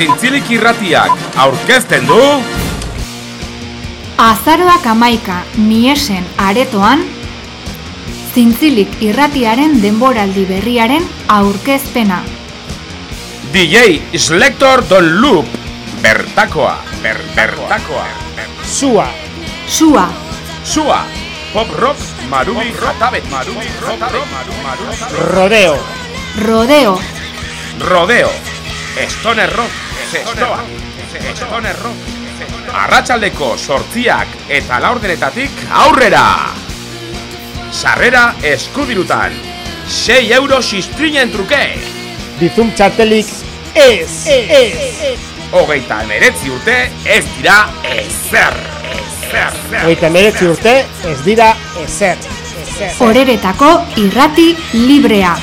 Zintzilik irratiak aurkezten du Azaroak amaika niesen aretoan Zintzilik irratiaren denboraldi berriaren aurkezpena. DJ Selector Don Loop Bertakoa, ber, bertakoa Sua, Sua, Sua, Pop Rock, Marumi Jatabet Marumi Jatabet Rodeo, Rodeo, Rodeo, Stoner Rock, Zestoa, Stoner Rock Arratxaldeko sortziak eta laurdenetatik aurrera! Sarrera eskudirutan, 6 euro sistrinen truke! bizum txartelik ez, ez, Hogeita emeretzi urte ez dira ezer, ezer, ezer. Hogeita meretzi urte ez dira ezer, ezer. Horeretako irrati librea